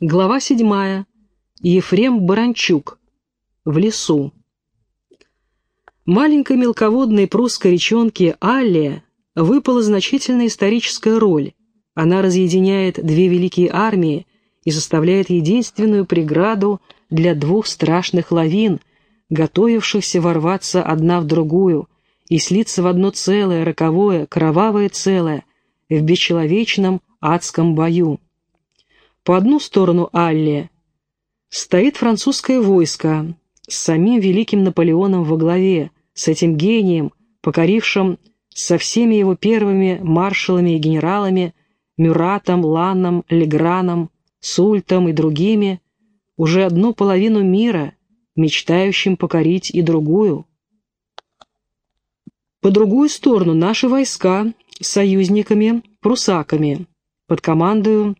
Глава седьмая. Ефрем Баранчук. В лесу. Маленькой мелководной прусской речонке Алле выпала значительная историческая роль. Она разъединяет две великие армии и составляет единственную преграду для двух страшных лавин, готовившихся ворваться одна в другую и слиться в одно целое, роковое, кровавое целое в бесчеловечном адском бою. По одну сторону Алле стоит французское войско с самим великим Наполеоном во главе, с этим гением, покорившим со всеми его первыми маршалами и генералами Мюратом, Ланном, Леграном, Сультом и другими, уже одну половину мира, мечтающим покорить и другую. По другую сторону наши войска союзниками, прусаками, под командою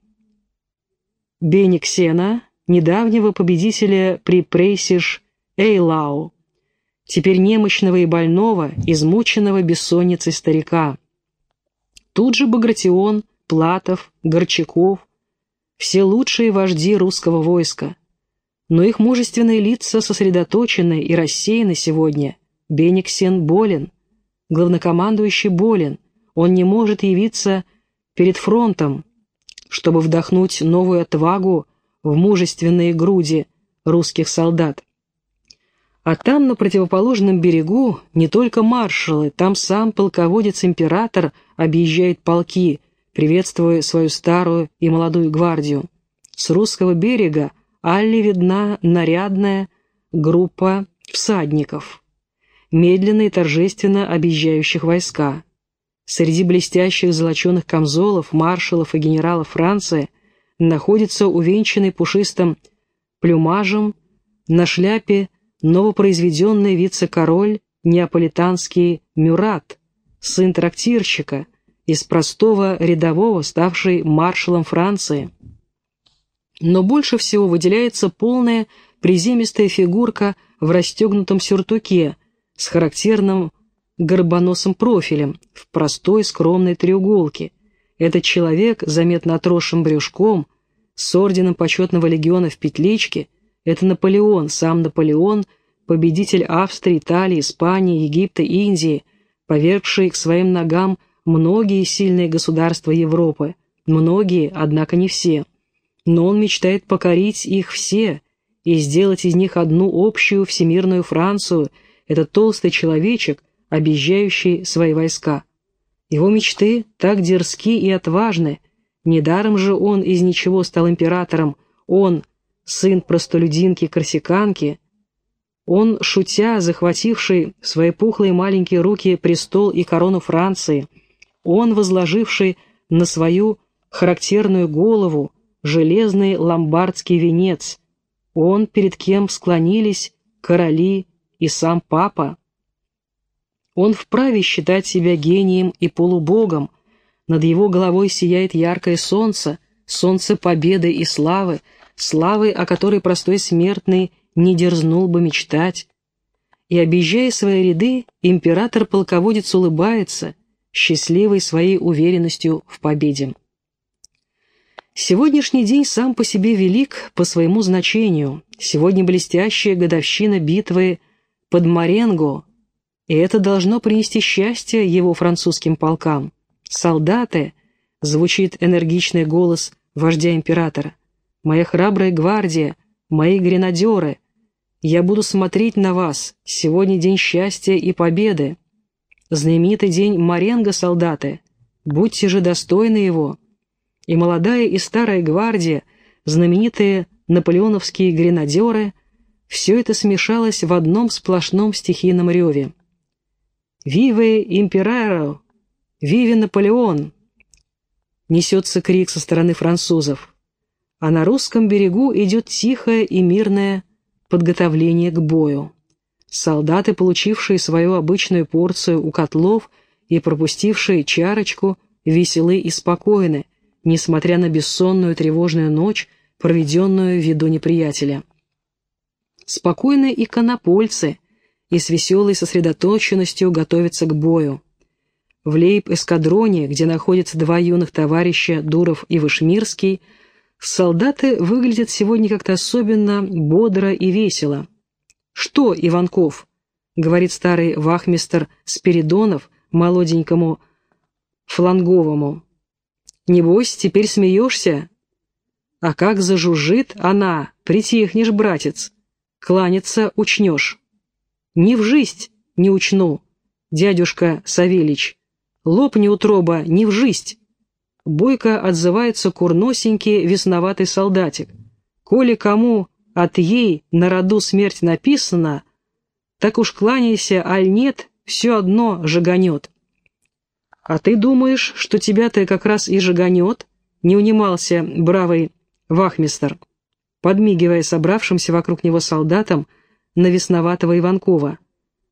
Бениксена, недавнего победителя при Прейсиш Эйлау, теперь немощного и больного, измученного бессонницей старика. Тут же Багратион, Платов, Горчаков, все лучшие вожди русского войска. Но их мужественные лица сосредоточены и рассеяны сегодня. Бениксен болен, главнокомандующий болен, он не может явиться перед фронтом, чтобы вдохнуть новую отвагу в мужественные груди русских солдат. А там, на противоположном берегу, не только маршалы, там сам полководец-император объезжает полки, приветствуя свою старую и молодую гвардию. С русского берега Алле видна нарядная группа всадников, медленно и торжественно объезжающих войска. Среди блестящих золоченых камзолов, маршалов и генералов Франции находится увенчанный пушистым плюмажем на шляпе новопроизведенный вице-король неаполитанский Мюрат, сын трактирщика, из простого рядового, ставший маршалом Франции. Но больше всего выделяется полная приземистая фигурка в расстегнутом сюртуке с характерным горбоносым профилем в простой скромной треуголке. Этот человек, заметно отросшим брюшком, с орденом почетного легиона в петличке, это Наполеон, сам Наполеон, победитель Австрии, Италии, Испании, Египта, Индии, повергший к своим ногам многие сильные государства Европы, многие, однако не все. Но он мечтает покорить их все и сделать из них одну общую всемирную Францию, этот толстый человечек, объезжающий свои войска. Его мечты так дерзки и отважны, недаром же он из ничего стал императором, он – сын простолюдинки-корсиканки, он, шутя, захвативший в свои пухлые маленькие руки престол и корону Франции, он, возложивший на свою характерную голову железный ломбардский венец, он, перед кем склонились короли и сам папа. Он вправе считать себя гением и полубогом, над его головой сияет яркое солнце, солнце победы и славы, славы, о которой простой смертный не дерзнул бы мечтать. И, объезжая свои ряды, император-полководец улыбается, счастливый своей уверенностью в победе. Сегодняшний день сам по себе велик по своему значению. Сегодня блестящая годовщина битвы под Маренго, и это должно принести счастье его французским полкам. «Солдаты!» — звучит энергичный голос вождя императора моя храбрая гвардия, мои гренадеры. Я буду смотреть на вас. Сегодня день счастья и победы. Знаменитый день Маренго, солдаты. Будьте же достойны его. И молодая, и старая гвардия, знаменитые наполеоновские гренадеры, все это смешалось в одном сплошном стихийном реве. «Виве импераро! Виве Наполеон!» Несется крик со стороны французов а на русском берегу идет тихое и мирное подготовление к бою. Солдаты, получившие свою обычную порцию у котлов и пропустившие чарочку, веселы и спокойны, несмотря на бессонную тревожную ночь, проведенную в виду неприятеля. Спокойны и конопольцы, и с веселой сосредоточенностью готовятся к бою. В лейб-эскадроне, где находятся два юных товарища Дуров и Вышмирский, Солдаты выглядят сегодня как-то особенно бодро и весело. «Что, Иванков?» — говорит старый вахмистер Спиридонов молоденькому фланговому. «Небось, теперь смеешься?» «А как зажужжит она, притихнешь, братец, кланяться учнешь». «Не в жизнь не учну, дядюшка Савельич, лопни утроба, не в жизнь». Бойко отзывается курносенький весноватый солдатик. «Коли кому от ей на роду смерть написана, так уж кланяйся, аль нет, все одно жаганет». «А ты думаешь, что тебя-то как раз и жаганет?» — не унимался бравый вахмистер, подмигивая собравшимся вокруг него солдатам на весноватого Иванкова.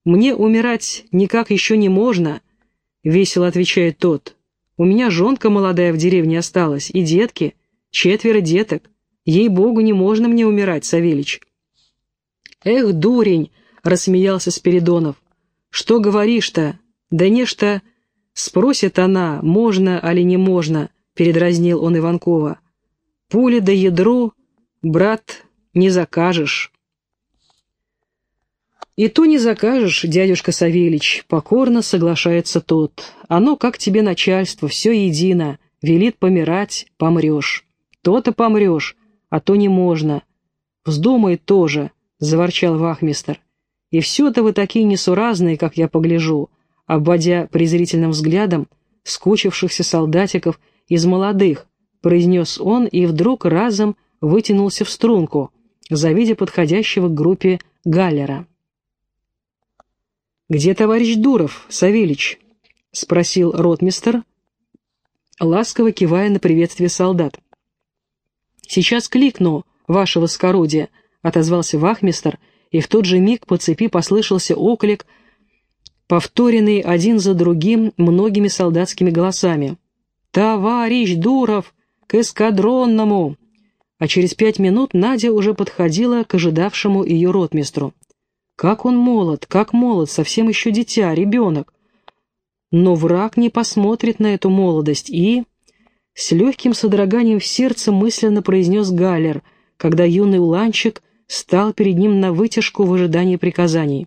«Мне умирать никак еще не можно», — весело отвечает тот. У меня жонка молодая в деревне осталась, и детки, четверо деток. Ей-богу, не можно мне умирать, Савельич. Эх, дурень, рассмеялся Спиридонов. Что говоришь-то? Да нечто... Спросит она, можно али не можно, передразнил он Иванкова. Пули да ядро, брат, не закажешь. «И то не закажешь, дядюшка Савельич», — покорно соглашается тот. «Оно, как тебе начальство, все едино. Велит помирать, помрешь. То-то помрешь, а то не можно. Вздумает тоже», — заворчал вахмистер. «И все-то вы такие несуразные, как я погляжу», обводя презрительным взглядом скучившихся солдатиков из молодых, произнес он и вдруг разом вытянулся в струнку, завидя подходящего к группе Галлера. «Где товарищ Дуров, Савельич?» — спросил ротмистер, ласково кивая на приветствие солдат. «Сейчас кликну, вашего скородия», — отозвался вахмистер, и в тот же миг по цепи послышался оклик, повторенный один за другим многими солдатскими голосами. «Товарищ Дуров! К эскадронному!» А через пять минут Надя уже подходила к ожидавшему ее ротмистру. Как он молод, как молод, совсем еще дитя, ребенок. Но враг не посмотрит на эту молодость и... С легким содроганием в сердце мысленно произнес Галлер, когда юный уланчик стал перед ним на вытяжку в ожидании приказаний.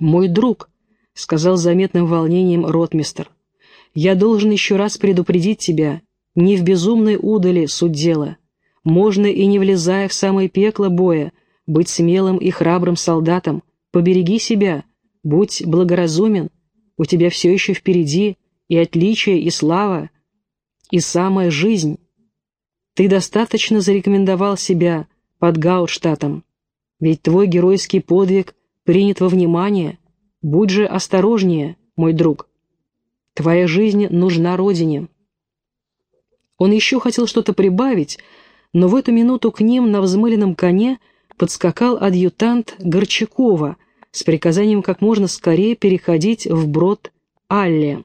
«Мой друг», — сказал заметным волнением ротмистер, — «я должен еще раз предупредить тебя, не в безумной удали суть дела. Можно и не влезая в самое пекло боя, быть смелым и храбрым солдатом, побереги себя, будь благоразумен, у тебя все еще впереди и отличие, и слава, и самая жизнь. Ты достаточно зарекомендовал себя под Гаутштатом, ведь твой геройский подвиг принят во внимание, будь же осторожнее, мой друг. Твоя жизнь нужна Родине. Он еще хотел что-то прибавить, но в эту минуту к ним на взмыленном коне – подскакал адъютант Горчакова с приказанием как можно скорее переходить в брод Алле.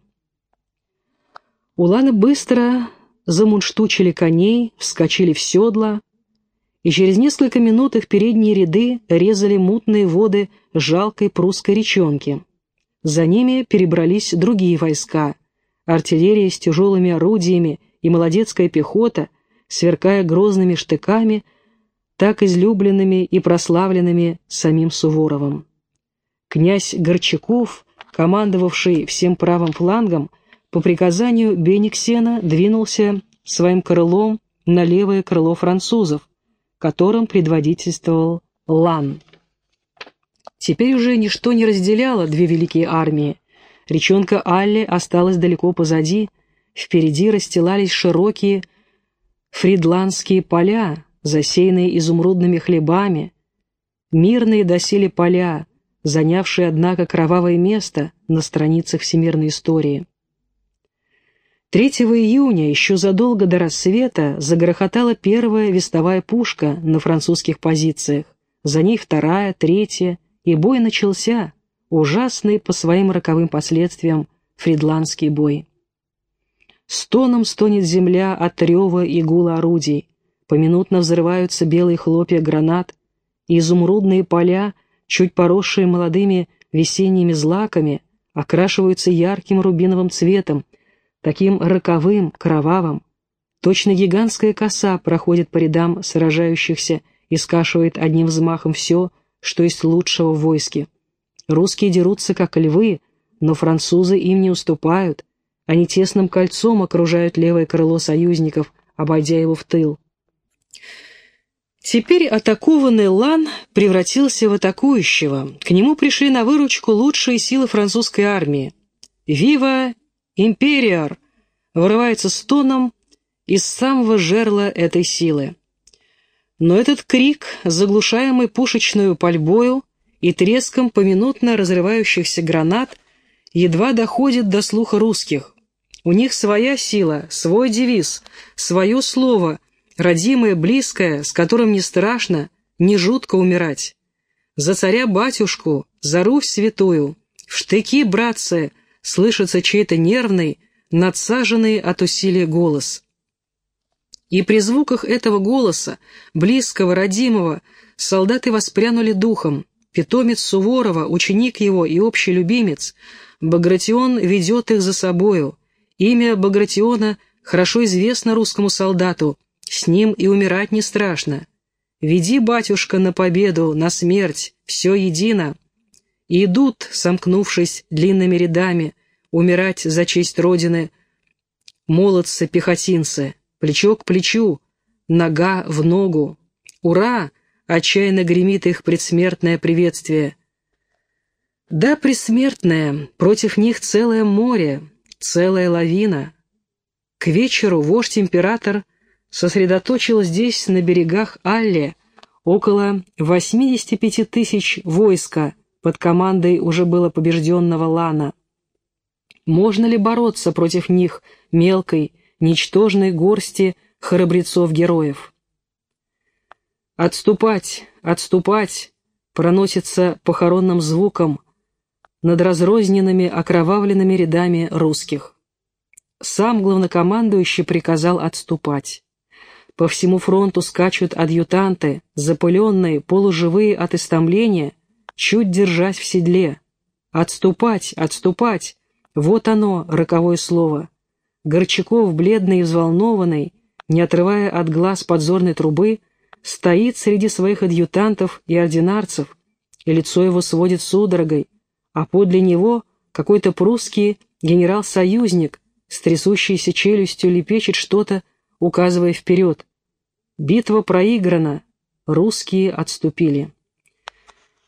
Уланы быстро замунштучили коней, вскочили в седла, и через несколько минут их передние ряды резали мутные воды жалкой прусской речонки. За ними перебрались другие войска, артиллерия с тяжелыми орудиями и молодецкая пехота, сверкая грозными штыками – так излюбленными и прославленными самим Суворовым. Князь Горчаков, командовавший всем правым флангом, по приказанию Бениксена двинулся своим крылом на левое крыло французов, которым предводительствовал Лан. Теперь уже ничто не разделяло две великие армии. Речонка Алле осталась далеко позади, впереди расстилались широкие фридландские поля, засеянные изумрудными хлебами, мирные доселе поля, занявшие, однако, кровавое место на страницах всемирной истории. 3 июня, еще задолго до рассвета, загрохотала первая вестовая пушка на французских позициях, за ней вторая, третья, и бой начался, ужасный по своим роковым последствиям фридландский бой. Стоном стонет земля от рева и гула орудий, Поминутно взрываются белые хлопья гранат, и изумрудные поля, чуть поросшие молодыми весенними злаками, окрашиваются ярким рубиновым цветом, таким роковым, кровавым, Точно гигантская коса проходит по рядам сражающихся и скашивает одним взмахом все, что есть лучшего в войске. Русские дерутся, как львы, но французы им не уступают. Они тесным кольцом окружают левое крыло союзников, обойдя его в тыл. Теперь атакованный Лан превратился в атакующего. К нему пришли на выручку лучшие силы французской армии. «Вива империор!» вырывается с тоном из самого жерла этой силы. Но этот крик, заглушаемый пушечную пальбою и треском поминутно разрывающихся гранат, едва доходит до слуха русских. У них своя сила, свой девиз, свое слово, родимое, близкое, с которым не страшно, не жутко умирать. За царя-батюшку, за Русь святую, в штыки, братцы, слышится чей-то нервный, надсаженный от усилия голос. И при звуках этого голоса, близкого, родимого, солдаты воспрянули духом. Питомец Суворова, ученик его и общий любимец, Багратион ведет их за собою. Имя Багратиона хорошо известно русскому солдату, с ним и умирать не страшно. Веди, батюшка, на победу, на смерть, все едино. И идут, сомкнувшись длинными рядами, умирать за честь Родины, молодцы-пехотинцы плечо к плечу, нога в ногу. «Ура!» — отчаянно гремит их предсмертное приветствие. Да, предсмертное, против них целое море, целая лавина. К вечеру вождь-император сосредоточил здесь, на берегах Алле, около 85 тысяч войска под командой уже было побежденного Лана. Можно ли бороться против них мелкой, ничтожной горсти храбрецов-героев. «Отступать! Отступать!» проносится похоронным звуком над разрозненными окровавленными рядами русских. Сам главнокомандующий приказал отступать. По всему фронту скачут адъютанты, запыленные, полуживые от истомления, чуть держась в седле. «Отступать! Отступать!» Вот оно, роковое слово. Горчаков, бледный и взволнованный, не отрывая от глаз подзорной трубы, стоит среди своих адъютантов и ординарцев, и лицо его сводит судорогой, а подле него какой-то прусский генерал-союзник с трясущейся челюстью лепечет что-то, указывая вперед. Битва проиграна, русские отступили.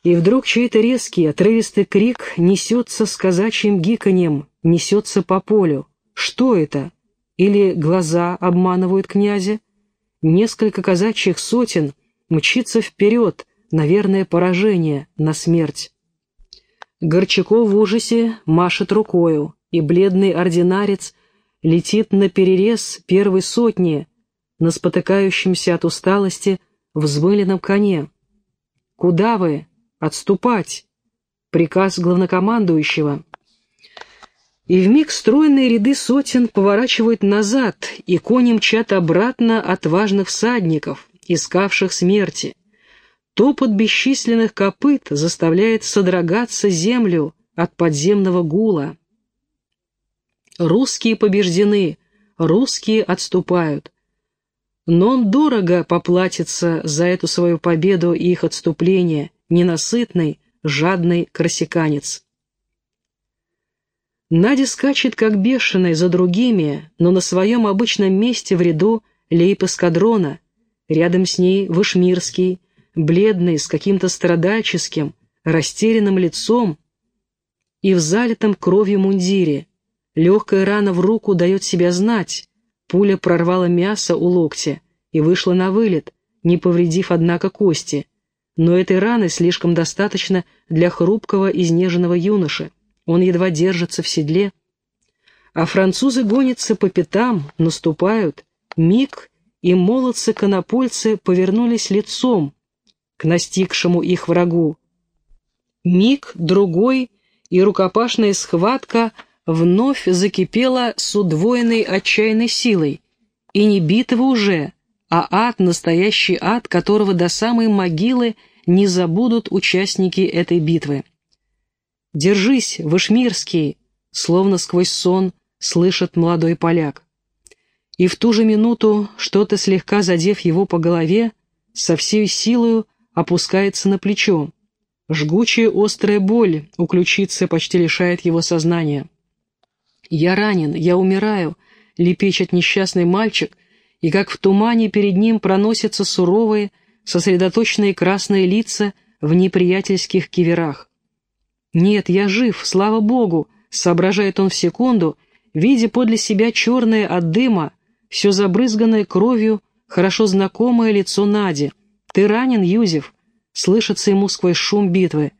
И вдруг чей-то резкий, отрывистый крик несется с казачьим гиканьем, несется по полю. Что это? Или глаза обманывают князя? Несколько казачьих сотен мчится вперед, наверное, поражение, на смерть. Горчаков в ужасе машет рукою, и бледный ординарец летит на перерез первой сотни на спотыкающемся от усталости взмыленном коне. «Куда вы? Отступать!» Приказ главнокомандующего. И вмиг стройные ряды сотен поворачивают назад, и кони мчат обратно от важных всадников, искавших смерти. Топот бесчисленных копыт заставляет содрогаться землю от подземного гула. Русские побеждены, русские отступают. Но он дорого поплатится за эту свою победу и их отступление, ненасытный, жадный корсиканец. Надя скачет как бешеная за другими, но на своем обычном месте в ряду лейб-эскадрона. Рядом с ней Вышмирский, бледный, с каким-то страдальческим, растерянным лицом и в залитом кровью мундире. Легкая рана в руку дает себя знать. Пуля прорвала мясо у локтя и вышла на вылет, не повредив, однако, кости. Но этой раны слишком достаточно для хрупкого, изнеженного юноши он едва держится в седле. А французы гонятся по пятам, наступают. Миг, и молодцы-конопольцы повернулись лицом к настигшему их врагу. Миг, другой, и рукопашная схватка вновь закипела с удвоенной отчаянной силой. И не битва уже, а ад, настоящий ад, которого до самой могилы не забудут участники этой битвы. «Держись, Вышмирский!» Словно сквозь сон слышит молодой поляк. И в ту же минуту, что-то слегка задев его по голове, со всей силою опускается на плечо. Жгучая острая боль у ключицы почти лишает его сознания. «Я ранен, я умираю», — лепечет несчастный мальчик, и как в тумане перед ним проносятся суровые, сосредоточенные красные лица в неприятельских киверах. «Нет, я жив, слава Богу!» — соображает он в секунду, видя подле себя черное от дыма, все забрызганное кровью, хорошо знакомое лицо Нади. «Ты ранен, Юзеф?» — слышится ему сквозь шум битвы.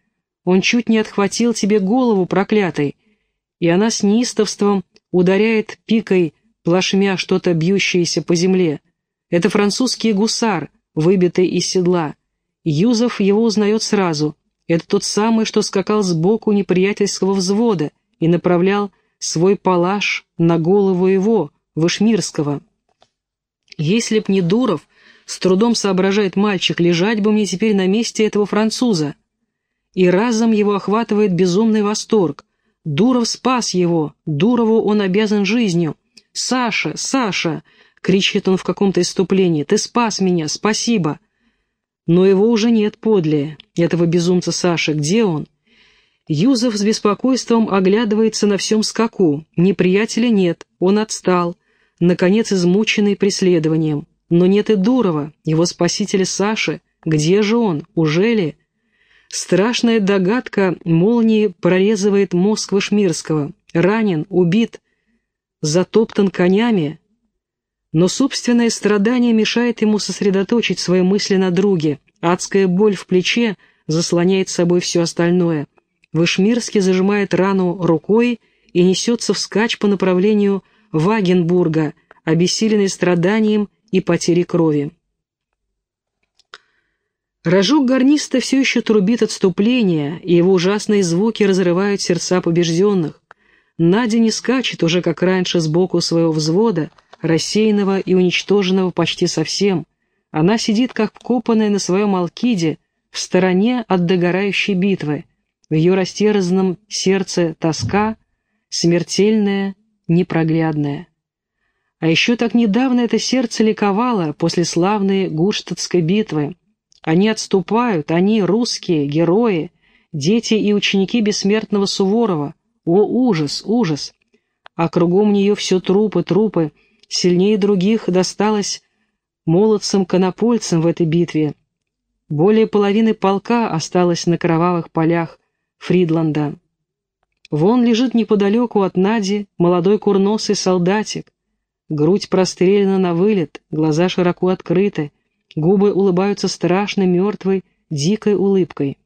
«Он чуть не отхватил тебе голову, проклятый!» И она с неистовством ударяет пикой плашмя что-то бьющееся по земле. Это французский гусар, выбитый из седла. Юзов его узнает сразу. Это тот самый, что скакал сбоку неприятельского взвода и направлял свой палаш на голову его, Вышмирского. Если б не Дуров, с трудом соображает мальчик, лежать бы мне теперь на месте этого француза. И разом его охватывает безумный восторг. Дуров спас его, Дурову он обязан жизнью. «Саша! Саша!» — кричит он в каком-то иступлении. «Ты спас меня! Спасибо!» Но его уже нет подле, этого безумца Саши. Где он? Юзов с беспокойством оглядывается на всем скаку. Неприятеля нет, он отстал, наконец измученный преследованием. Но нет и Дурова, его спасителя Саши. Где же он? Уже ли? Страшная догадка молнии прорезывает мозг Вышмирского. Ранен, убит, затоптан конями, но собственное страдание мешает ему сосредоточить свои мысли на друге. Адская боль в плече заслоняет собой все остальное. Вышмирский зажимает рану рукой и несется вскачь по направлению Вагенбурга, обессиленный страданием и потерей крови. Рожок гарниста все еще трубит отступление, и его ужасные звуки разрывают сердца побежденных. Надя не скачет уже, как раньше, сбоку своего взвода, рассеянного и уничтоженного почти совсем. Она сидит, как вкопанная на своем алкиде, в стороне от догорающей битвы. В ее растерзанном сердце тоска, смертельная, непроглядная. А еще так недавно это сердце ликовало после славной Гуштадтской битвы. Они отступают, они, русские, герои, дети и ученики бессмертного Суворова, о, ужас, ужас! А кругом нее все трупы, трупы. Сильнее других досталось молодцам-конопольцам в этой битве. Более половины полка осталось на кровавых полях Фридланда. Вон лежит неподалеку от Нади молодой курносый солдатик. Грудь прострелена на вылет, глаза широко открыты, губы улыбаются страшно мертвой, дикой улыбкой.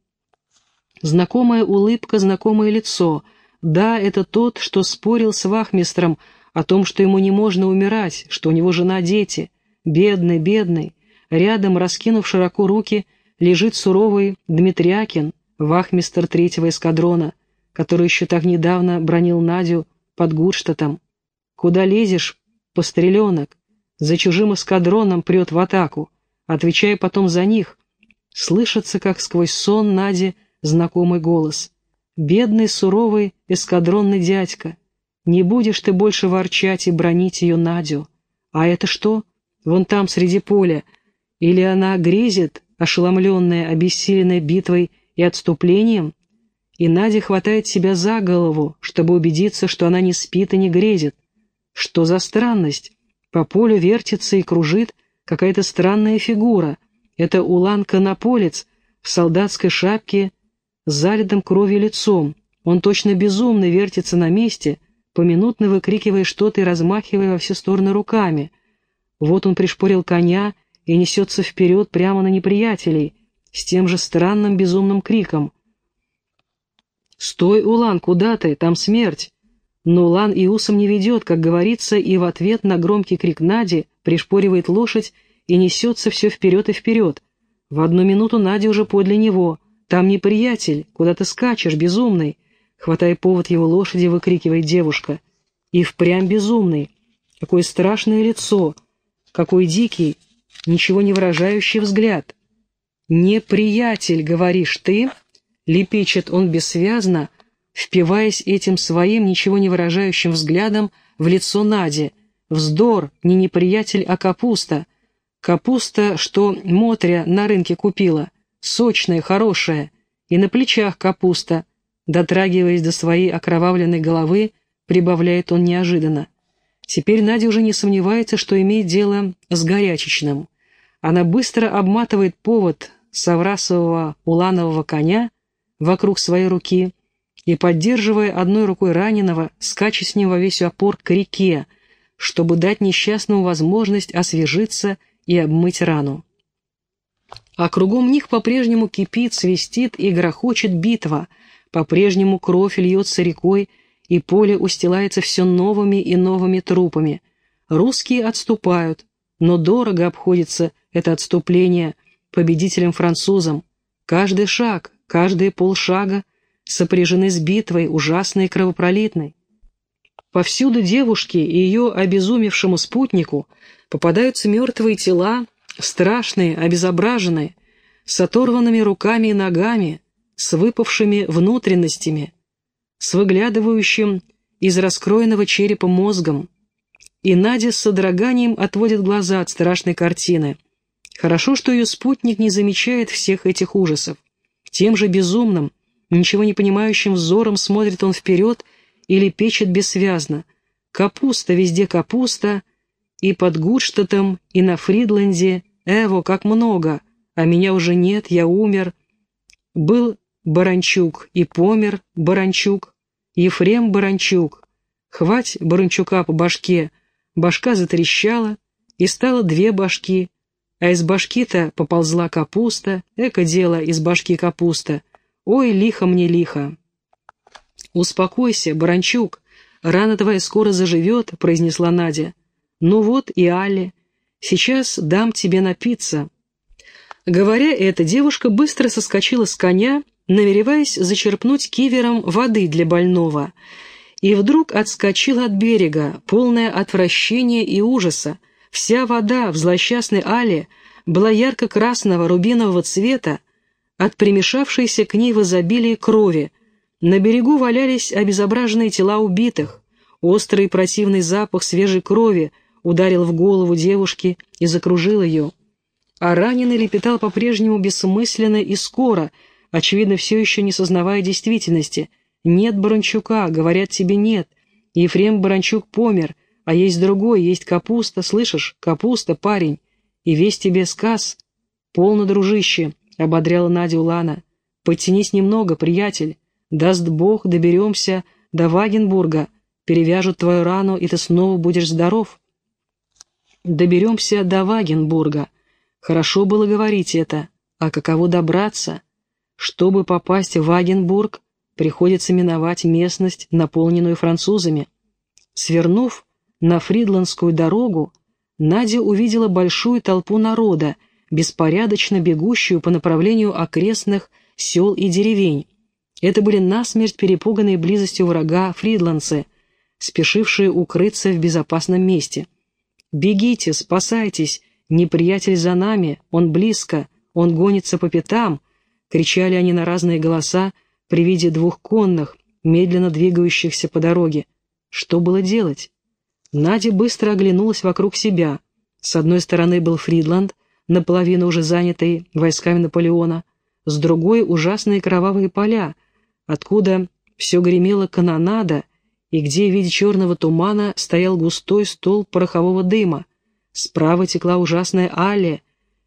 Знакомая улыбка, знакомое лицо — да, это тот, что спорил с вахмистром о том, что ему не можно умирать, что у него жена, дети. Бедный, бедный. Рядом, раскинув широко руки, лежит суровый Дмитрякин, вахмистр третьего эскадрона, который еще так недавно бронил Надю под Гурштатом. «Куда лезешь, постреленок? За чужим эскадроном прет в атаку. Отвечай потом за них». Слышится, как сквозь сон Нади знакомый голос. Бедный, суровый, эскадронный дядька, не будешь ты больше ворчать и бронить ее Надю. А это что? Вон там, среди поля. Или она грезит, ошеломленная, обессиленная битвой и отступлением? И Надя хватает себя за голову, чтобы убедиться, что она не спит и не грезит. Что за странность? По полю вертится и кружит какая-то странная фигура. Это улан-конополец в солдатской шапке залитым кровью лицом. Он точно безумно вертится на месте, поминутно выкрикивая что-то и размахивая во все стороны руками. Вот он пришпорил коня и несется вперед прямо на неприятелей, с тем же странным безумным криком. «Стой, Улан, куда ты? Там смерть!» Но Улан и усом не ведет, как говорится, и в ответ на громкий крик Нади пришпоривает лошадь и несется все вперед и вперед. В одну минуту Надя уже подле него — «Там неприятель, куда ты скачешь, безумный!» Хватая повод его лошади, выкрикивает девушка. «И впрямь безумный! Какое страшное лицо! Какой дикий, ничего не выражающий взгляд!» «Неприятель, говоришь ты?» Лепечет он бессвязно, впиваясь этим своим ничего не выражающим взглядом в лицо Нади. Вздор, не неприятель, а капуста. Капуста, что Мотря на рынке купила. Сочная, хорошая. И на плечах капуста. Дотрагиваясь до своей окровавленной головы, прибавляет он неожиданно. Теперь Надя уже не сомневается, что имеет дело с горячечным. Она быстро обматывает повод саврасового уланового коня вокруг своей руки и, поддерживая одной рукой раненого, скачет с ним во весь опор к реке, чтобы дать несчастному возможность освежиться и обмыть рану. А кругом них по-прежнему кипит, свистит и грохочет битва, по-прежнему кровь льется рекой, и поле устилается все новыми и новыми трупами. Русские отступают, но дорого обходится это отступление победителям-французам. Каждый шаг, каждые полшага сопряжены с битвой, ужасной и кровопролитной. Повсюду девушке и ее обезумевшему спутнику попадаются мертвые тела, страшные, обезображенные, с оторванными руками и ногами, с выпавшими внутренностями, с выглядывающим из раскроенного черепа мозгом. И Надя с содроганием отводит глаза от страшной картины. Хорошо, что ее спутник не замечает всех этих ужасов. Тем же безумным, ничего не понимающим взором смотрит он вперед или печет бессвязно. Капуста, везде капуста, и под Гудштадтом, и на Фридленде, эво, как много, а меня уже нет, я умер. Был Баранчук и помер Баранчук, Ефрем Баранчук. Хвать Баранчука по башке, башка затрещала, и стало две башки, а из башки-то поползла капуста, эко дело из башки капуста. Ой, лихо мне лихо. «Успокойся, Баранчук, рана твоя скоро заживет», — произнесла Надя. «Ну вот и Али. Сейчас дам тебе напиться». Говоря это, девушка быстро соскочила с коня, намереваясь зачерпнуть кивером воды для больного, и вдруг отскочила от берега, полная отвращения и ужаса. Вся вода в злосчастной але была ярко-красного рубинового цвета от примешавшейся к ней в изобилии крови, на берегу валялись обезображенные тела убитых. Острый противный запах свежей крови ударил в голову девушки и закружил ее. А раненый лепетал по-прежнему бессмысленно и скоро, очевидно, все еще не сознавая действительности. «Нет Баранчука, говорят тебе нет. Ефрем Баранчук помер, а есть другой, есть капуста, слышишь? Капуста, парень. И весь тебе сказ. Полно, дружище», — ободряла Надя Улана. «Подтянись немного, приятель. Даст Бог, доберемся до Вагенбурга, перевяжут твою рану, и ты снова будешь здоров. Доберемся до Вагенбурга. Хорошо было говорить это. А каково добраться? Чтобы попасть в Вагенбург, приходится миновать местность, наполненную французами. Свернув на Фридландскую дорогу, Надя увидела большую толпу народа, беспорядочно бегущую по направлению окрестных сел и деревень. Это были насмерть перепуганные близостью врага фридландцы, спешившие укрыться в безопасном месте. «Бегите, спасайтесь! Неприятель за нами! Он близко! Он гонится по пятам!» — кричали они на разные голоса при виде двух конных, медленно двигающихся по дороге. Что было делать? Надя быстро оглянулась вокруг себя. С одной стороны был Фридланд, наполовину уже занятый войсками Наполеона, с другой — ужасные кровавые поля, откуда все гремело канонада, и где в виде черного тумана стоял густой стол порохового дыма. Справа текла ужасная аллея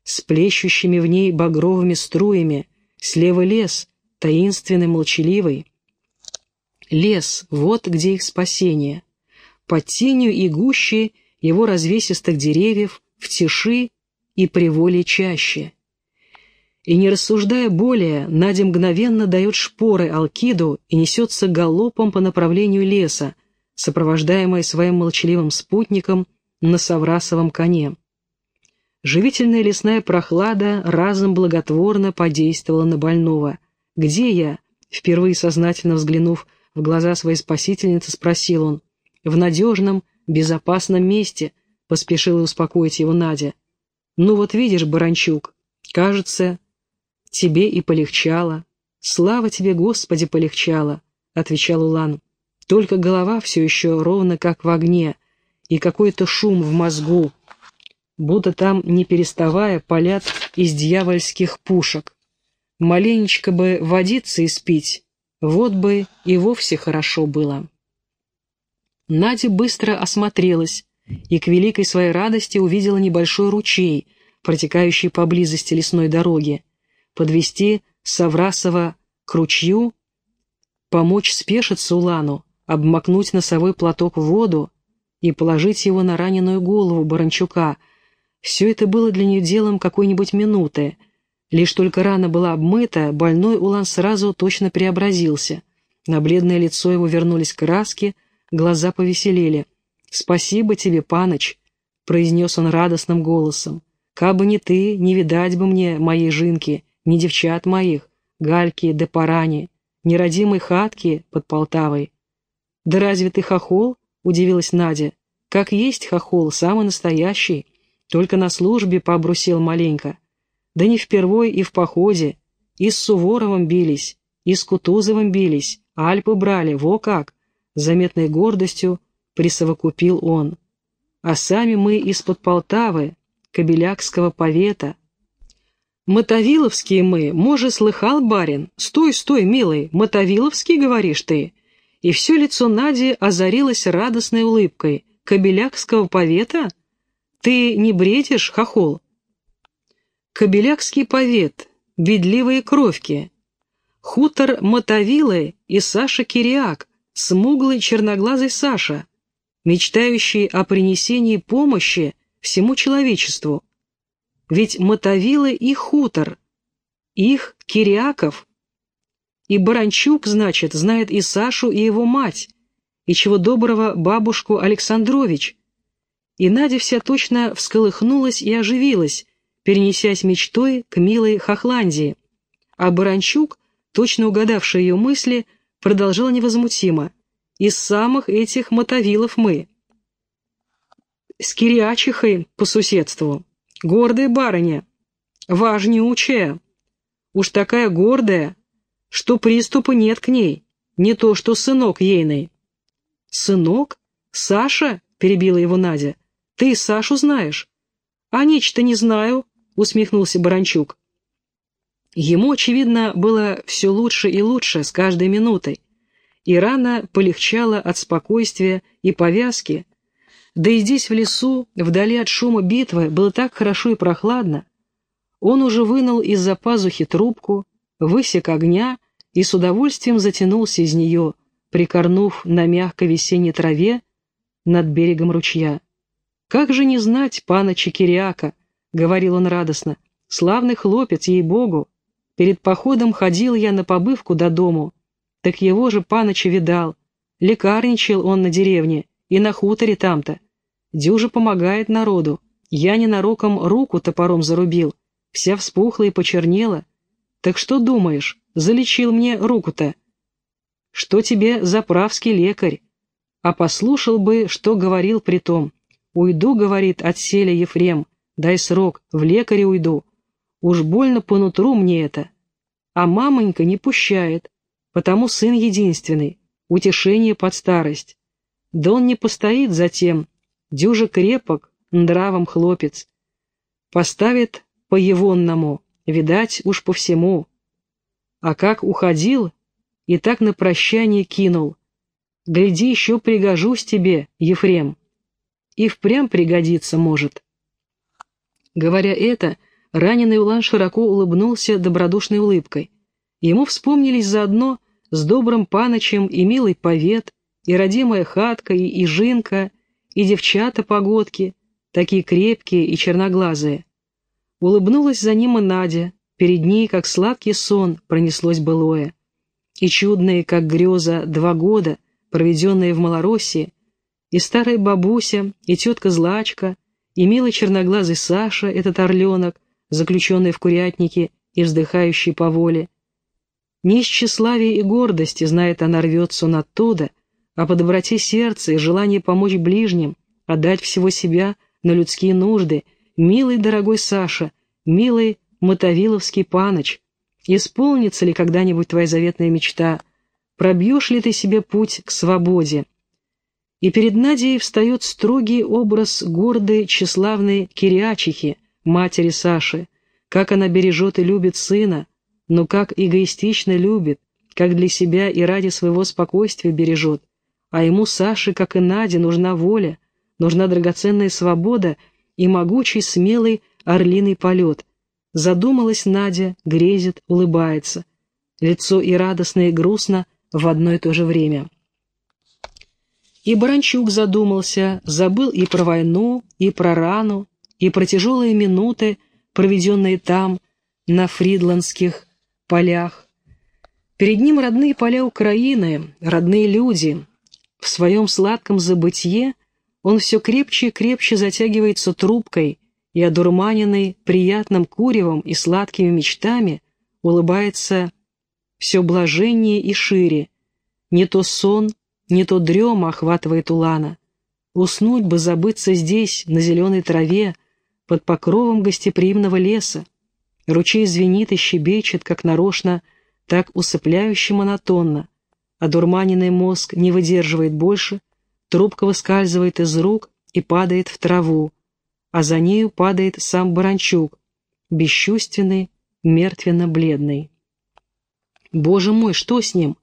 с плещущими в ней багровыми струями, слева лес, таинственный, молчаливый. Лес — вот где их спасение. Под тенью и гуще его развесистых деревьев, в тиши и приволе чаще. И не рассуждая более, Надя мгновенно дает шпоры Алкиду и несется галопом по направлению леса, сопровождаемая своим молчаливым спутником на Саврасовом коне. Живительная лесная прохлада разом благотворно подействовала на больного. «Где я?» Впервые сознательно взглянув в глаза своей спасительницы, спросил он. «В надежном, безопасном месте», — поспешила успокоить его Надя. «Ну вот видишь, Баранчук, кажется, тебе и полегчало. Слава тебе, Господи, полегчало, — отвечал Улан. Только голова все еще ровно как в огне, и какой-то шум в мозгу, будто там, не переставая, палят из дьявольских пушек. Маленечко бы водиться и спить, вот бы и вовсе хорошо было. Надя быстро осмотрелась и к великой своей радости увидела небольшой ручей, протекающий поблизости лесной дороги. Подвести Саврасова к ручью, помочь спешиться Улану, обмакнуть носовой платок в воду и положить его на раненую голову Баранчука. Все это было для нее делом какой-нибудь минуты. Лишь только рана была обмыта, больной Улан сразу точно преобразился. На бледное лицо его вернулись краски, глаза повеселели. «Спасибо тебе, паныч», — произнес он радостным голосом. «Кабы не ты, не видать бы мне моей жинки, ни девчат моих, гальки да парани, родимой хатки под Полтавой». «Да разве ты хохол?» — удивилась Надя. «Как есть хохол, самый настоящий, только на службе пообрусел маленько. Да не впервой и в походе, и с Суворовым бились, и с Кутузовым бились, Альпы брали, во как!» Заметной гордостью присовокупил он. А сами мы из-под Полтавы, Кобелякского повета. Мотовиловские мы, може, слыхал, барин? Стой, стой, милый, Мотовиловский, говоришь ты? И все лицо Нади озарилось радостной улыбкой. Кобелякского повета? Ты не бредишь, хохол? Кобелякский повет, бедливые кровки. Хутор Мотовилы и Саша Кириак, смуглый черноглазый Саша — мечтающий о принесении помощи всему человечеству. Ведь Мотовилы и хутор, их Кириаков. И Баранчук, значит, знает и Сашу, и его мать, и чего доброго бабушку Александрович. И Надя вся точно всколыхнулась и оживилась, перенесясь мечтой к милой Хохландии. А Баранчук, точно угадавший ее мысли, продолжал невозмутимо. Из самых этих мотовилов мы. С кирячихой по соседству. Гордая барыня. Важнючая. Уж такая гордая, что приступа нет к ней. Не то что сынок ейный. «Сынок? Саша?» — перебила его Надя. «Ты Сашу знаешь?» «А нечто не знаю», — усмехнулся Баранчук. Ему, очевидно, было все лучше и лучше с каждой минутой и рана полегчала от спокойствия и повязки. Да и здесь в лесу, вдали от шума битвы, было так хорошо и прохладно. Он уже вынул из-за пазухи трубку, высек огня и с удовольствием затянулся из нее, прикорнув на мягкой весенней траве над берегом ручья. «Как же не знать пана Чекиряка?» — говорил он радостно. «Славный хлопец, ей-богу! Перед походом ходил я на побывку до дому, так его же паноча видал. Лекарничал он на деревне и на хуторе там-то. Дюжа помогает народу. Я ненароком руку топором зарубил. Вся вспухла и почернела. Так что думаешь, залечил мне руку-то? Что тебе заправский лекарь? А послушал бы, что говорил при том. Уйду, говорит, от селя Ефрем. Дай срок, в лекаре уйду. Уж больно по нутру мне это. А мамонька не пущает. Потому сын единственный, утешение под старость. Да он не постоит за тем, дюжа крепок, нравом хлопец. Поставит по-евонному, видать, уж по всему. А как уходил, и так на прощание кинул. Гляди, еще пригожусь тебе, Ефрем. И впрямь пригодится может. Говоря это, раненый Улан широко улыбнулся добродушной улыбкой. Ему вспомнились заодно с добрым паночем и милый повет, и родимая хатка, и, и жинка, и девчата-погодки, такие крепкие и черноглазые. Улыбнулась за ним и Надя, перед ней, как сладкий сон, пронеслось былое. И чудные, как греза, два года, проведенные в Малороссии, и старая бабуся, и тетка Злачка, и милый черноглазый Саша, этот орленок, заключенный в курятнике и вздыхающий по воле, не из тщеславия и гордости, знает она, рвется он оттуда, а по доброте сердца и желании помочь ближним, отдать всего себя на людские нужды. Милый дорогой Саша, милый Мотовиловский паныч, исполнится ли когда-нибудь твоя заветная мечта? Пробьешь ли ты себе путь к свободе? И перед Надей встает строгий образ гордой, тщеславной Кириачихи, матери Саши, как она бережет и любит сына, но как эгоистично любит, как для себя и ради своего спокойствия бережет, а ему, Саше, как и Наде, нужна воля, нужна драгоценная свобода и могучий, смелый орлиный полет. Задумалась Надя, грезит, улыбается. Лицо и радостно, и грустно в одно и то же время. И Баранчук задумался, забыл и про войну, и про рану, и про тяжелые минуты, проведенные там, на фридландских полях. Перед ним родные поля Украины, родные люди. В своем сладком забытье он все крепче и крепче затягивается трубкой и, одурманенный приятным куревом и сладкими мечтами, улыбается все блаженнее и шире. Не то сон, не то дрема охватывает Улана. Уснуть бы, забыться здесь, на зеленой траве, под покровом гостеприимного леса. Ручей звенит и щебечет, как нарочно, так усыпляюще монотонно. а дурманенный мозг не выдерживает больше, трубка выскальзывает из рук и падает в траву, а за нею падает сам Баранчук, бесчувственный, мертвенно-бледный. «Боже мой, что с ним?»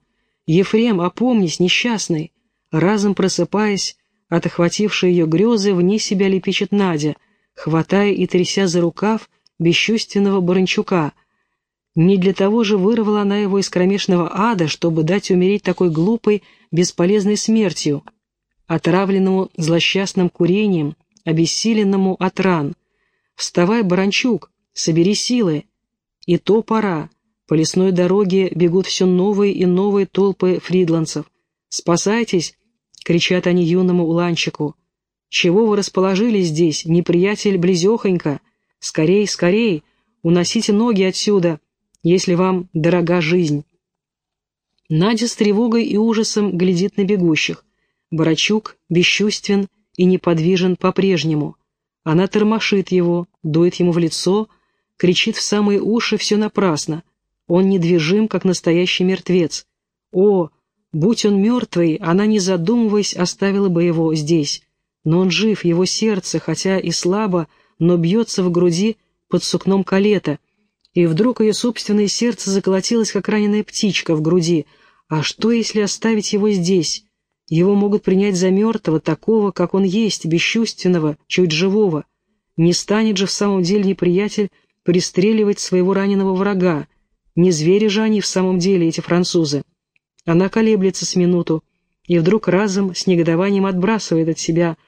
«Ефрем, опомнись, несчастный!» Разом просыпаясь от охватившей ее грезы, вне себя лепечет Надя, хватая и тряся за рукав бесчувственного Баранчука. Не для того же вырвала она его из кромешного ада, чтобы дать умереть такой глупой, бесполезной смертью, отравленному злосчастным курением, обессиленному от ран. «Вставай, Баранчук, собери силы!» «И то пора!» По лесной дороге бегут все новые и новые толпы фридландцев. «Спасайтесь!» — кричат они юному уланчику. «Чего вы расположились здесь, неприятель близехонько? Скорей, скорей! Уносите ноги отсюда, если вам дорога жизнь!» Надя с тревогой и ужасом глядит на бегущих. Барачук бесчувствен и неподвижен по-прежнему. Она тормошит его, дует ему в лицо, кричит в самые уши все напрасно — он недвижим, как настоящий мертвец. О, будь он мертвый, она, не задумываясь, оставила бы его здесь. Но он жив, его сердце, хотя и слабо, но бьется в груди под сукном калета. И вдруг ее собственное сердце заколотилось, как раненая птичка в груди. А что, если оставить его здесь? Его могут принять за мертвого, такого, как он есть, бесчувственного, чуть живого. Не станет же в самом деле неприятель пристреливать своего раненого врага. Не звери же они в самом деле, эти французы. Она колеблется с минуту, и вдруг разом с негодованием отбрасывает от себя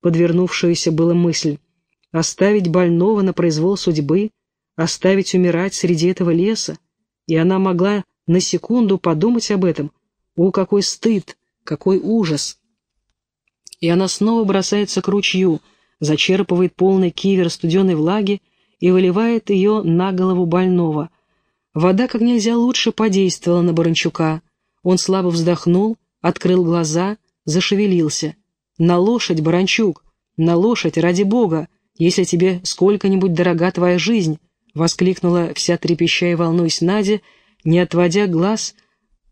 подвернувшуюся была мысль. Оставить больного на произвол судьбы, оставить умирать среди этого леса, и она могла на секунду подумать об этом. О, какой стыд, какой ужас! И она снова бросается к ручью, зачерпывает полный кивер студеной влаги и выливает ее на голову больного — Вода как нельзя лучше подействовала на Баранчука. Он слабо вздохнул, открыл глаза, зашевелился. «На лошадь, Баранчук! На лошадь, ради бога! Если тебе сколько-нибудь дорога твоя жизнь!» — воскликнула вся трепеща и волнуясь Надя, не отводя глаз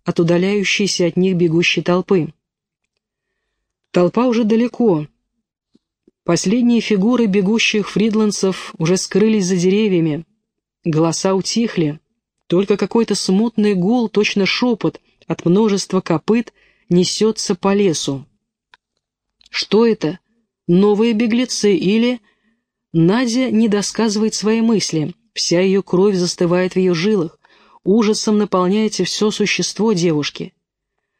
от удаляющейся от них бегущей толпы. Толпа уже далеко. Последние фигуры бегущих фридландцев уже скрылись за деревьями. Голоса утихли. Только какой-то смутный гул, точно шепот от множества копыт, несется по лесу. Что это? Новые беглецы или... Надя не досказывает свои мысли. Вся ее кровь застывает в ее жилах. Ужасом наполняется все существо девушки.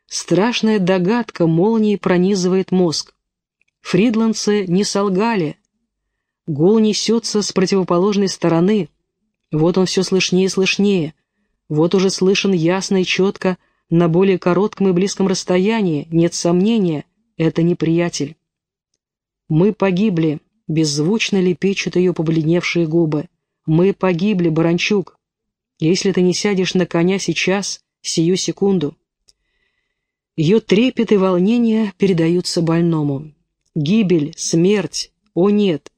Страшная догадка молнией пронизывает мозг. Фридландцы не солгали. Гул несется с противоположной стороны, вот он все слышнее и слышнее. Вот уже слышен ясно и четко, на более коротком и близком расстоянии, нет сомнения, это неприятель. «Мы погибли», — беззвучно лепечут ее побледневшие губы. «Мы погибли, Баранчук. Если ты не сядешь на коня сейчас, сию секунду». Ее трепет и волнение передаются больному. Гибель, смерть, о нет,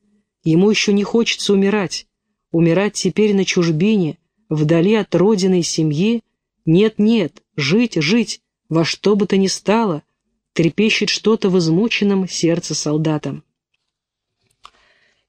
ему еще не хочется умирать. Умирать теперь на чужбине, вдали от родины и семьи? Нет-нет, жить, жить, во что бы то ни стало. трепещет что-то в измученном сердце солдата.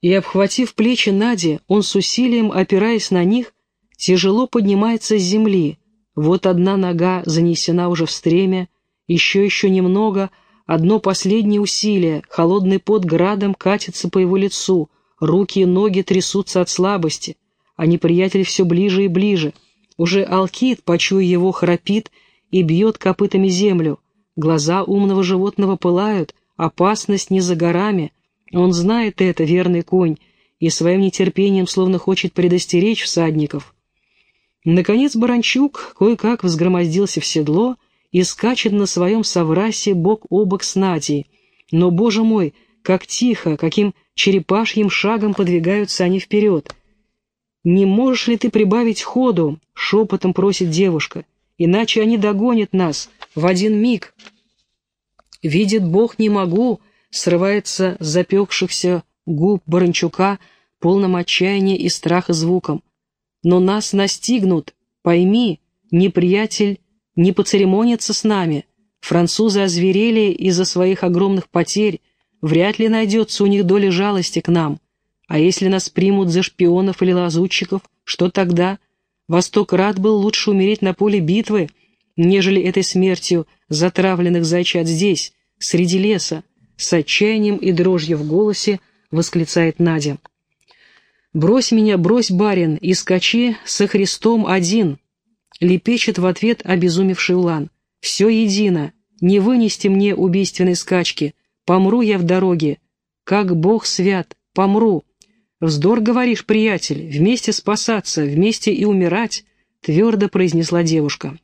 И, обхватив плечи Нади, он с усилием, опираясь на них, тяжело поднимается с земли. Вот одна нога занесена уже в стремя, еще-еще немного, одно последнее усилие, холодный пот градом катится по его лицу, руки и ноги трясутся от слабости, а неприятель все ближе и ближе. Уже Алкид, почуя его, храпит и бьет копытами землю. Глаза умного животного пылают, опасность не за горами. Он знает это, верный конь, и своим нетерпением словно хочет предостеречь всадников. Наконец Баранчук кое-как взгромоздился в седло и скачет на своем соврасе бок о бок с Надей. Но, боже мой, как тихо, каким черепашьим шагом подвигаются они вперед. «Не можешь ли ты прибавить ходу?» — шепотом просит девушка. «Иначе они догонят нас в один миг». «Видит Бог, не могу», — срывается с запекшихся губ Баранчука полным отчаяния и страха звуком. «Но нас настигнут, пойми, неприятель не поцеремонится с нами. Французы озверели из-за своих огромных потерь, вряд ли найдется у них доля жалости к нам. А если нас примут за шпионов или лазутчиков, что тогда? Восток рад был лучше умереть на поле битвы, нежели этой смертью затравленных зайчат здесь, среди леса, с отчаянием и дрожью в голосе восклицает Надя. «Брось меня, брось, барин, и скачи со Христом один!» Лепечет в ответ обезумевший Улан. «Все едино, не вынести мне убийственной скачки, помру я в дороге, как Бог свят, помру!» «Вздор, говоришь, приятель, вместе спасаться, вместе и умирать», — твердо произнесла девушка.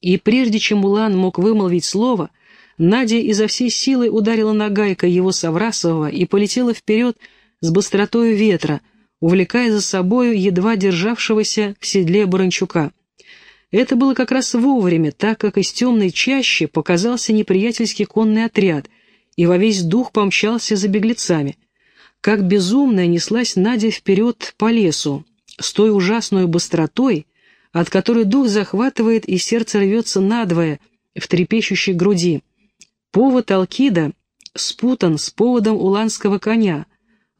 И прежде чем Улан мог вымолвить слово, Надя изо всей силы ударила нагайкой его Саврасового и полетела вперед с быстротою ветра, увлекая за собою едва державшегося в седле Баранчука. Это было как раз вовремя, так как из темной чащи показался неприятельский конный отряд и во весь дух помчался за беглецами — как безумная неслась Надя вперед по лесу, с той ужасной быстротой, от которой дух захватывает и сердце рвется надвое в трепещущей груди. Повод Алкида спутан с поводом уланского коня.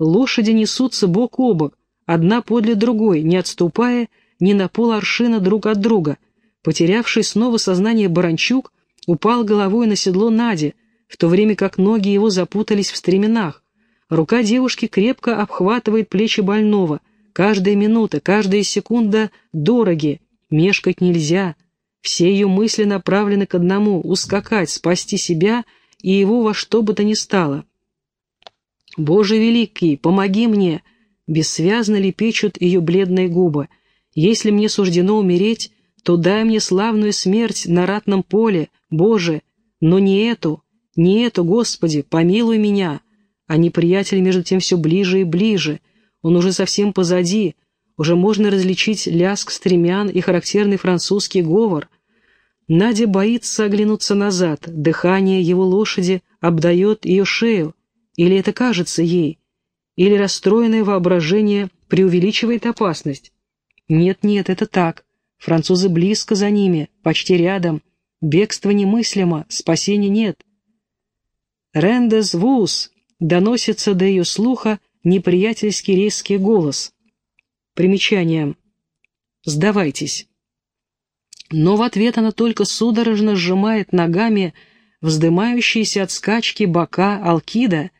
Лошади несутся бок о бок, одна подле другой, не отступая ни на пол аршина друг от друга. Потерявший снова сознание Баранчук упал головой на седло Нади, в то время как ноги его запутались в стременах. Рука девушки крепко обхватывает плечи больного. Каждая минута, каждая секунда дороги. Мешкать нельзя. Все ее мысли направлены к одному — ускакать, спасти себя и его во что бы то ни стало. «Боже великий, помоги мне!» Бессвязно лепечут ее бледные губы. «Если мне суждено умереть, то дай мне славную смерть на ратном поле, Боже, но не эту, не эту, Господи, помилуй меня!» а неприятель между тем все ближе и ближе. Он уже совсем позади, уже можно различить ляск стремян и характерный французский говор. Надя боится оглянуться назад, дыхание его лошади обдает ее шею, или это кажется ей, или расстроенное воображение преувеличивает опасность. Нет-нет, это так. Французы близко за ними, почти рядом. Бегство немыслимо, спасения нет. «Рендес вуз!» доносится до ее слуха неприятельский резкий голос. Примечание. «Сдавайтесь». Но в ответ она только судорожно сжимает ногами вздымающиеся от скачки бока Алкида,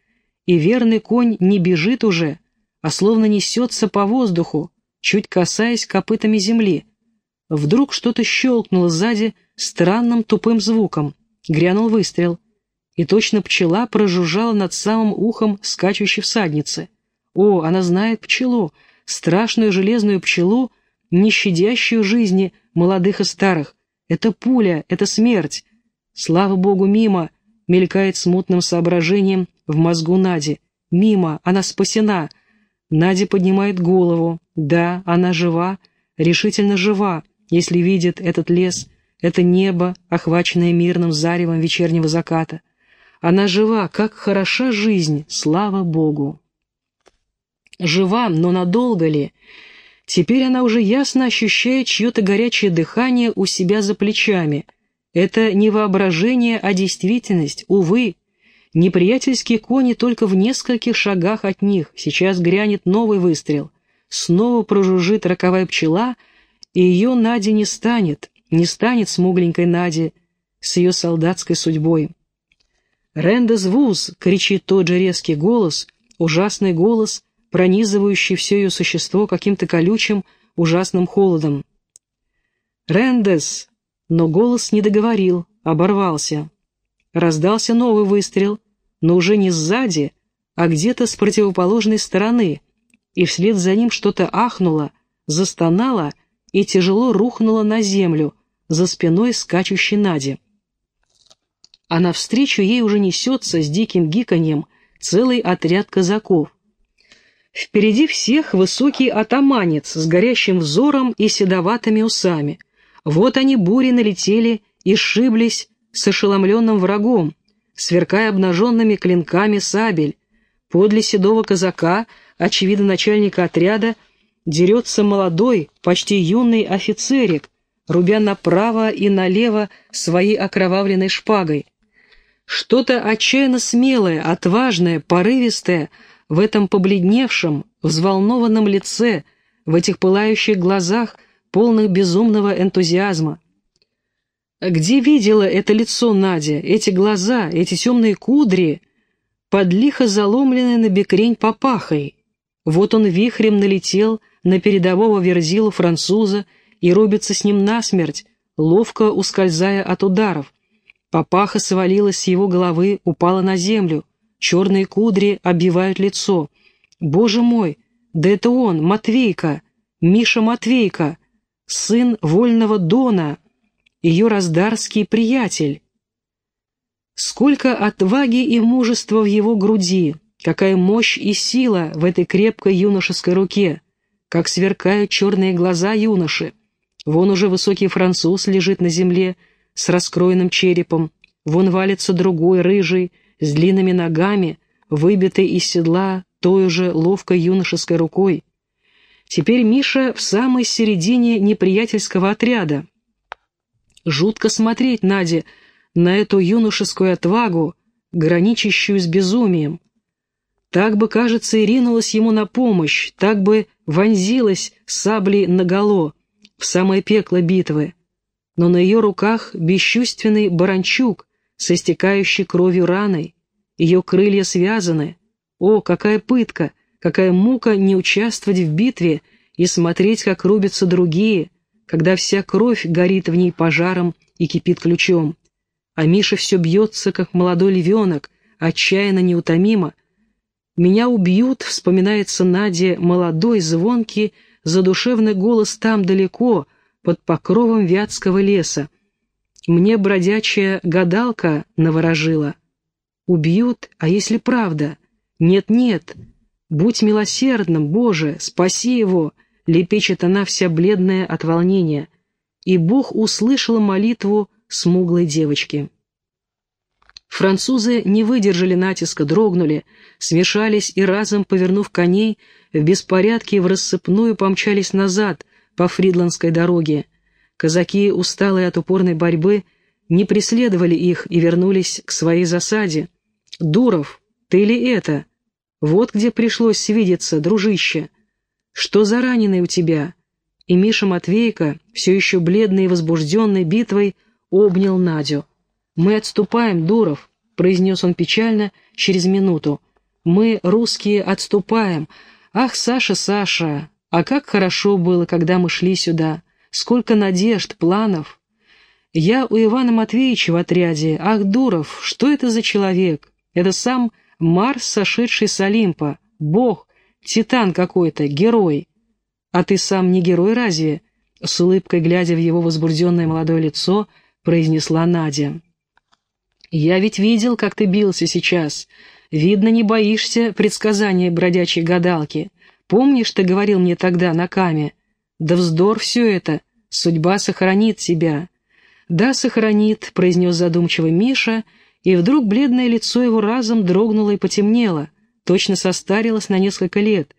и верный конь не бежит уже, а словно несется по воздуху, чуть касаясь копытами земли. Вдруг что-то щелкнуло сзади странным тупым звуком. Грянул выстрел — и точно пчела прожужжала над самым ухом скачущей всадницы. О, она знает пчелу, страшную железную пчелу, не щадящую жизни молодых и старых. Это пуля, это смерть. Слава богу, мимо, мелькает смутным соображением в мозгу Нади. Мимо, она спасена. Надя поднимает голову. Да, она жива, решительно жива, если видит этот лес, это небо, охваченное мирным заревом вечернего заката. Она жива, как хороша жизнь, слава Богу. Жива, но надолго ли? Теперь она уже ясно ощущает чье-то горячее дыхание у себя за плечами. Это не воображение, а действительность, увы. Неприятельские кони только в нескольких шагах от них. Сейчас грянет новый выстрел. Снова прожужжит роковая пчела, и ее Наде не станет, не станет смугленькой Наде с ее солдатской судьбой. «Рэндес Вуз!» — кричит тот же резкий голос, ужасный голос, пронизывающий все ее существо каким-то колючим, ужасным холодом. «Рэндес!» Но голос не договорил, оборвался. Раздался новый выстрел, но уже не сзади, а где-то с противоположной стороны, и вслед за ним что-то ахнуло, застонало и тяжело рухнуло на землю, за спиной скачущей Нади. А навстречу ей уже несется с диким гиканьем целый отряд казаков. Впереди всех высокий атаманец с горящим взором и седоватыми усами — вот они бури налетели и сшиблись с ошеломленным врагом, сверкая обнаженными клинками сабель. Подле седого казака, очевидно начальника отряда, дерется молодой, почти юный офицерик, рубя направо и налево своей окровавленной шпагой. Что-то отчаянно смелое, отважное, порывистое в этом побледневшем, взволнованном лице, в этих пылающих глазах — полных безумного энтузиазма. Где видела это лицо Надя, эти глаза, эти темные кудри, под лихо заломленной на бекрень папахой? Вот он вихрем налетел на передового верзилу француза и рубится с ним насмерть, ловко ускользая от ударов. Папаха свалилась с его головы, упала на землю. Черные кудри оббивают лицо. Боже мой, да это он, Матвейка, Миша Матвейка, сын вольного Дона, ее раздарский приятель. Сколько отваги и мужества в его груди, какая мощь и сила в этой крепкой юношеской руке, как сверкают черные глаза юноши. Вон уже высокий француз лежит на земле с раскроенным черепом, вон валится другой, рыжий, с длинными ногами, выбитый из седла той же ловкой юношеской рукой. Теперь Миша в самой середине неприятельского отряда. Жутко смотреть, Наде, на эту юношескую отвагу, граничащую с безумием. Так бы, кажется, и ринулась ему на помощь, так бы вонзилась саблей наголо в самое пекло битвы. Но на ее руках бесчувственный баранчук с истекающей кровью раной. Ее крылья связаны. О, какая пытка! Какая мука не участвовать в битве и смотреть, как рубятся другие, когда вся кровь горит в ней пожаром и кипит ключом. А Миша все бьется, как молодой львенок, отчаянно неутомимо. «Меня убьют», — вспоминается Наде, молодой, звонкий, задушевный голос там далеко, под покровом вятского леса. Мне бродячая гадалка наворожила. Убьют, а если правда? Нет-нет, «Будь милосердным, Боже, спаси его!» — лепечет она вся бледная от волнения. И Бог услышал молитву смуглой девочки. Французы не выдержали натиска, дрогнули, смешались и разом, повернув коней, в беспорядке и в рассыпную помчались назад по Фридландской дороге. Казаки, усталые от упорной борьбы, не преследовали их и вернулись к своей засаде. «Дуров, ты ли это?» Вот где пришлось свидеться, дружище. Что за раненый у тебя?» И Миша Матвейко, все еще бледный и возбужденный битвой, обнял Надю. «Мы отступаем, Дуров», — произнес он печально через минуту. «Мы, русские, отступаем. Ах, Саша, Саша, а как хорошо было, когда мы шли сюда. Сколько надежд, планов. Я у Ивана Матвеевича в отряде. Ах, Дуров, что это за человек? Это сам Марс, сошедший с Олимпа, бог, титан какой-то, герой. А ты сам не герой разве?» С улыбкой, глядя в его возбужденное молодое лицо, произнесла Надя. «Я ведь видел, как ты бился сейчас. Видно, не боишься предсказания бродячей гадалки. Помнишь, ты говорил мне тогда на каме? Да вздор все это, судьба сохранит тебя». «Да, сохранит», — произнес задумчиво Миша, — и вдруг бледное лицо его разом дрогнуло и потемнело, точно состарилось на несколько лет.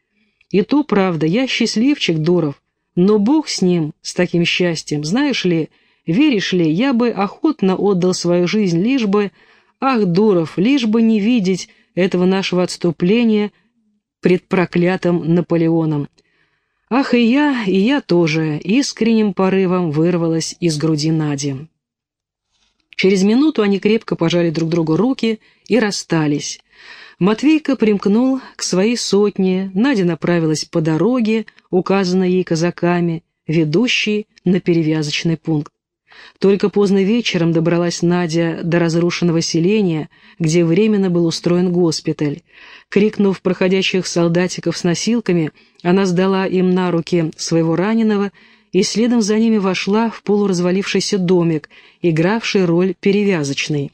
И то правда, я счастливчик, Дуров, но Бог с ним, с таким счастьем, знаешь ли, Веришь ли, я бы охотно отдал свою жизнь, лишь бы... Ах, Дуров, лишь бы не видеть этого нашего отступления пред проклятым Наполеоном. Ах, и я, и я тоже, искренним порывом вырвалась из груди Нади. Через минуту они крепко пожали друг другу руки и расстались. Матвейка примкнул к своей сотне, Надя направилась по дороге, указанной ей казаками, ведущей на перевязочный пункт. Только поздно вечером добралась Надя до разрушенного селения, где временно был устроен госпиталь. Крикнув проходящих солдатиков с носилками, она сдала им на руки своего раненого и следом за ними вошла в полуразвалившийся домик, игравший роль перевязочной.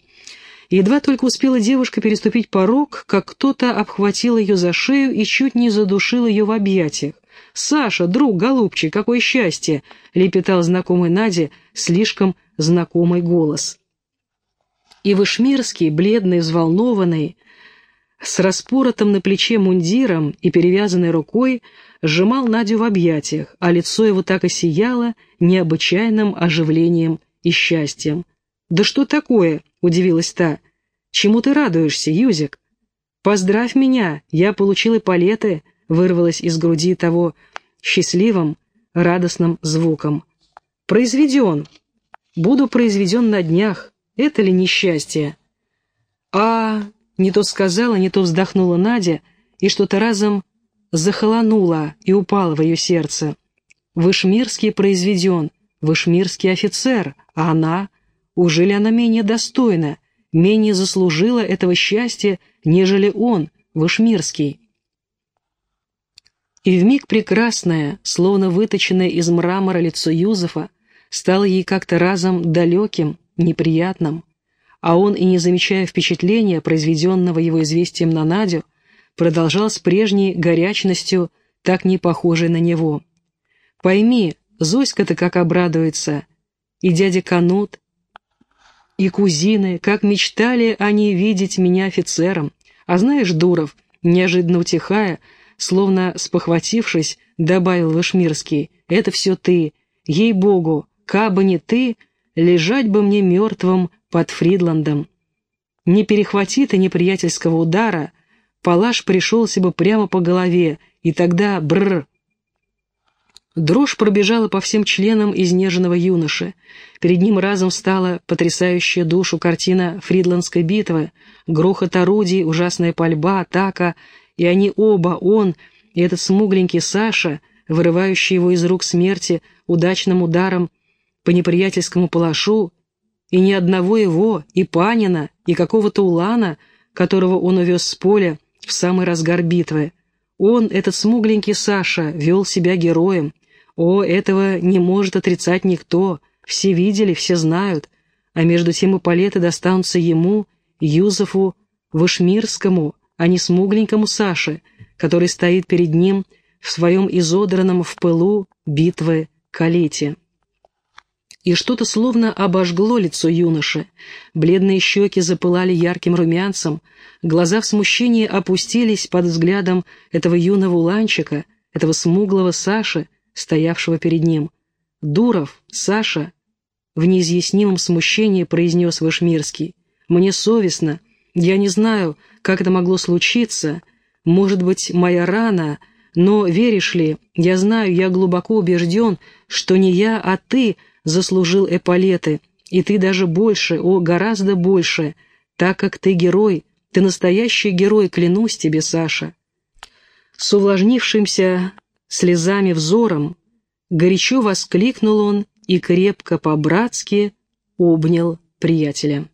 Едва только успела девушка переступить порог, как кто-то обхватил ее за шею и чуть не задушил ее в объятиях. «Саша, друг, голубчик, какое счастье!» — лепетал знакомый Наде слишком знакомый голос. И Вышмирский, бледный, взволнованный, с распоротым на плече мундиром и перевязанной рукой, сжимал Надю в объятиях, а лицо его так и сияло необычайным оживлением и счастьем. «Да что такое?» — удивилась та. «Чему ты радуешься, Юзик?» «Поздравь меня, я получил эполеты», — вырвалось из груди того счастливым, радостным звуком. «Произведен. Буду произведен на днях. Это ли несчастье?» «А...» — не то сказала, не то вздохнула Надя, и что-то разом захолонуло и упало в ее сердце. «Вышмирский произведен, Вышмирский офицер, а она...» Уже ли она менее достойна, менее заслужила этого счастья, нежели он, Вышмирский? И вмиг прекрасное, словно выточенное из мрамора лицо Юзефа, стало ей как-то разом далеким, неприятным, а он, и не замечая впечатления, произведенного его известием на Надю, продолжал с прежней горячностью, так не похожей на него. «Пойми, Зоська-то как обрадуется, и дядя Канут, и кузины, как мечтали они видеть меня офицером. А знаешь, Дуров, неожиданно утихая, словно спохватившись, добавил Вышмирский, «Это все ты. Ей-богу, кабы не ты, лежать бы мне мертвым под Фридландом. Не перехвати ты неприятельского удара, палаш пришелся бы прямо по голове, и тогда бррр, Дрожь пробежала по всем членам изнеженного юноши. Перед ним разом стала потрясающая душу картина Фридландской битвы, грохот орудий, ужасная пальба, атака, и они оба, он и этот смугленький Саша, вырывающий его из рук смерти удачным ударом по неприятельскому палашу, и ни одного его, и Панина, и какого-то Улана, которого он увез с поля в самый разгар битвы. Он, этот смугленький Саша, вел себя героем, о, этого не может отрицать никто, все видели, все знают, а между тем и палеты достанутся ему, Юзефу, Вышмирскому, а не смугленькому Саше, который стоит перед ним в своем изодранном в пылу битвы калете. И что-то словно обожгло лицо юноши. Бледные щеки запылали ярким румянцем, глаза в смущении опустились под взглядом этого юного уланчика, этого смуглого Саши, стоявшего перед ним. «Дуров, Саша!» В неизъяснимом смущении произнес Вышмирский. «Мне совестно. Я не знаю, как это могло случиться. Может быть, моя рана, но, веришь ли, я знаю, я глубоко убежден, что не я, а ты заслужил эполеты, и ты даже больше, о, гораздо больше, так как ты герой, ты настоящий герой, клянусь тебе, Саша». С увлажнившимся слезами взором, горячо воскликнул он и крепко по-братски обнял приятеля.